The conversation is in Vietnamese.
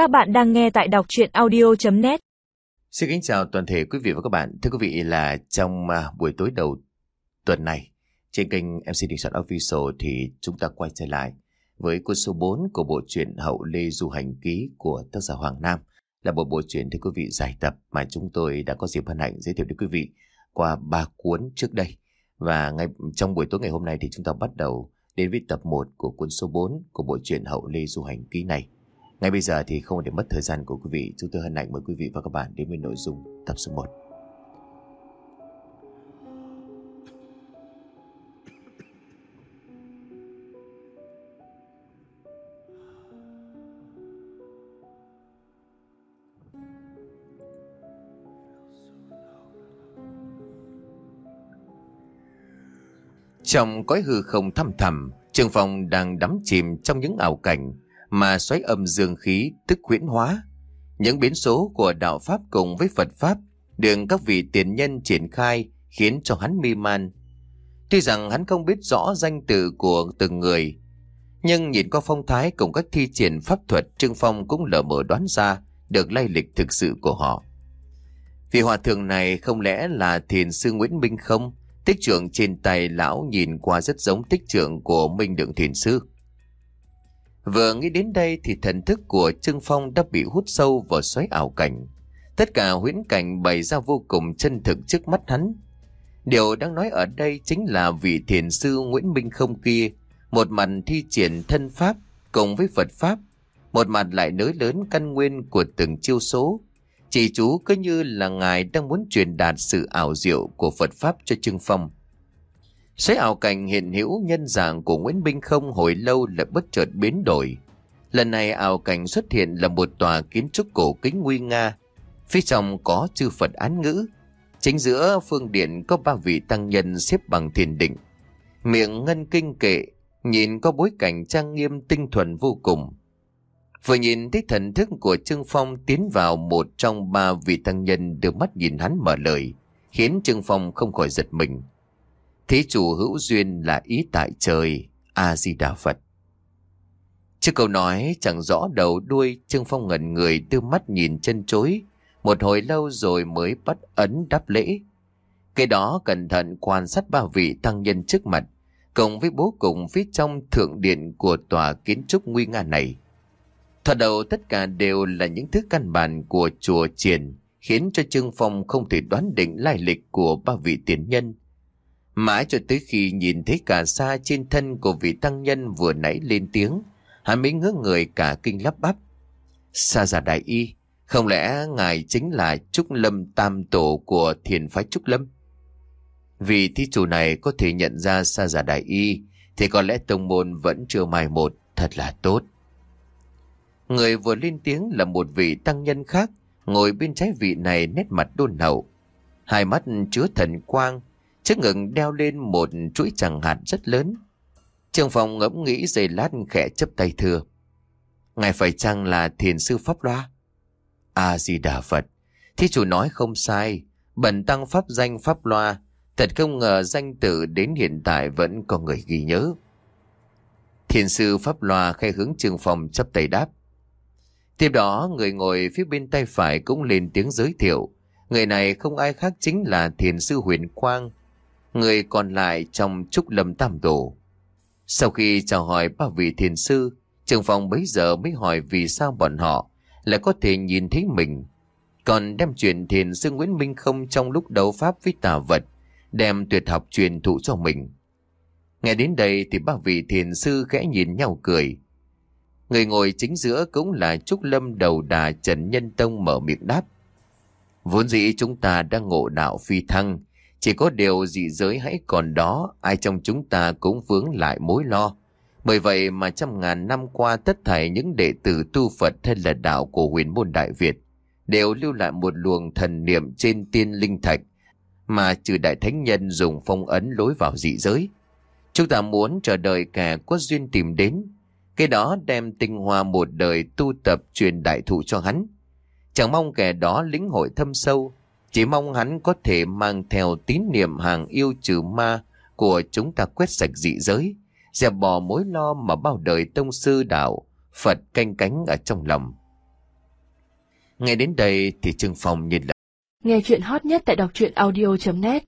Các bạn đang nghe tại đọc chuyện audio.net Xin kính chào toàn thể quý vị và các bạn. Thưa quý vị, là trong à, buổi tối đầu tuần này, trên kênh MC Đình Soạn Official thì chúng ta quay trở lại với cuốn số 4 của bộ truyện Hậu Lê Du Hành Ký của tác giả Hoàng Nam là một bộ truyện, thưa quý vị giải tập mà chúng tôi đã có dịp hân hạnh giới thiệu đến quý vị qua ba cuốn trước đây. Và ngay trong buổi tối ngày hôm nay thì chúng ta bắt đầu đến với tập 1 của cuốn số 4 của bộ truyện Hậu Lê Du Hành Ký này. Ngay bây giờ thì không để mất thời gian của quý vị, chúng tôi hân hạnh mời quý vị và các bạn đến với nội dung tập số 1. Trong cõi hư không thăm thẳm, Trường Phong đang đắm chìm trong những ảo cảnh mà xoáy âm dương khí tức huyễn hóa. Những biến số của đạo Pháp cùng với Phật Pháp được các vị tiền nhân triển khai khiến cho hắn mê man. Tuy rằng hắn không biết rõ danh từ của từng người, nhưng nhìn qua phong thái cùng các thi triển pháp thuật Trương Phong cũng lờ mờ đoán ra được lai lịch thực sự của họ. Vì hòa thượng này không lẽ là thiền sư Nguyễn Minh không? Tích trưởng trên tay lão nhìn qua rất giống tích trưởng của Minh Đượng Thiền Sư. Vừa nghĩ đến đây thì thần thức của Trương Phong đã bị hút sâu vào xoáy ảo cảnh. Tất cả huyễn cảnh bày ra vô cùng chân thực trước mắt hắn. Điều đang nói ở đây chính là vị thiền sư Nguyễn Minh không kia, một mặt thi triển thân pháp cùng với Phật pháp, một mặt lại nới lớn căn nguyên của từng chiêu số. Chỉ chú cứ như là ngài đang muốn truyền đạt sự ảo diệu của Phật pháp cho Trương Phong. Xoáy ảo cảnh hiện hữu nhân dạng của Nguyễn Minh Không hồi lâu lại bất chợt biến đổi. Lần này ảo cảnh xuất hiện là một tòa kiến trúc cổ kính nguy nga. Phía trong có chư Phật án ngữ. Chính giữa phương điện có ba vị tăng nhân xếp bằng thiền định. Miệng ngân kinh kệ, nhìn có bối cảnh trang nghiêm tinh thuần vô cùng. Vừa nhìn thấy thần thức của Trương Phong tiến vào một trong ba vị tăng nhân đưa mắt nhìn hắn mở lời, khiến Trương Phong không khỏi giật mình. Thế chủ hữu duyên là ý tại trời, A-di-đà Phật. Trước câu nói chẳng rõ đầu đuôi, Trương Phong ngẩn người đưa mắt nhìn chân chối, một hồi lâu rồi mới bắt ấn đáp lễ. Cái đó cẩn thận quan sát ba vị tăng nhân trước mặt, cùng với bố cùng phía trong thượng điện của tòa kiến trúc nguy nga này. Thoạt đầu tất cả đều là những thứ căn bản của chùa triển, khiến cho Trương Phong không thể đoán định lai lịch của ba vị tiền nhân. Mãi cho tới khi nhìn thấy cả xa trên thân của vị tăng nhân vừa nãy lên tiếng, hắn mới ngỡ người cả kinh lắp bắp. Sa giả đại y, không lẽ ngài chính là Trúc Lâm tam tổ của thiền phái Trúc Lâm? Vì thí chủ này có thể nhận ra sa giả đại y, thì có lẽ tông môn vẫn chưa mai một, thật là tốt. Người vừa lên tiếng là một vị tăng nhân khác, ngồi bên trái vị này nét mặt đôn hậu. Hai mắt chứa thần quang, Trước ngực đeo lên một chuỗi chẳng hạt rất lớn. Trường phòng ngẫm nghĩ giây lát khẽ chấp tay thưa. Ngài phải chăng là thiền sư Pháp Loa? A-di-đà Phật. Thí chủ nói không sai. Bần tăng Pháp danh Pháp Loa. Thật không ngờ danh tự đến hiện tại vẫn có người ghi nhớ. Thiền sư Pháp Loa khai hướng trường phòng chấp tay đáp. Tiếp đó, người ngồi phía bên tay phải cũng lên tiếng giới thiệu. Người này không ai khác chính là thiền sư Huyền Quang, người còn lại trong trúc lâm tam tổ. Sau khi chào hỏi ba vị thiền sư, trường phòng bấy giờ mới hỏi vì sao bọn họ lại có thể nhìn thấy mình. Còn đem chuyện thiền sư Nguyễn Minh không trong lúc đấu pháp với tà vật, đem tuyệt học truyền thụ cho mình. Nghe đến đây thì ba vị thiền sư khẽ nhìn nhau cười. Người ngồi chính giữa cũng là Trúc Lâm đầu đà Trần Nhân Tông mở miệng đáp. Vốn dĩ chúng ta đang ngộ đạo phi thăng, chỉ có điều dị giới hãy còn đó, ai trong chúng ta cũng vướng lại mối lo. Bởi vậy mà trăm ngàn năm qua tất thảy những đệ tử tu Phật hay là đạo của huyền môn Đại Việt đều lưu lại một luồng thần niệm trên tiên linh thạch mà trừ đại thánh nhân dùng phong ấn lối vào dị giới. Chúng ta muốn chờ đợi kẻ có duyên tìm đến, cái đó đem tinh hoa một đời tu tập truyền đại thụ cho hắn. Chẳng mong kẻ đó lĩnh hội thâm sâu, chỉ mong hắn có thể mang theo tín niệm hàng yêu trừ ma của chúng ta quét sạch dị giới, dẹp bỏ mối lo mà bao đời tông sư đạo, Phật canh cánh ở trong lòng. Nghe đến đây thì Trương Phong nhìn lại. Nghe chuyện hot nhất tại đọc truyện audio.net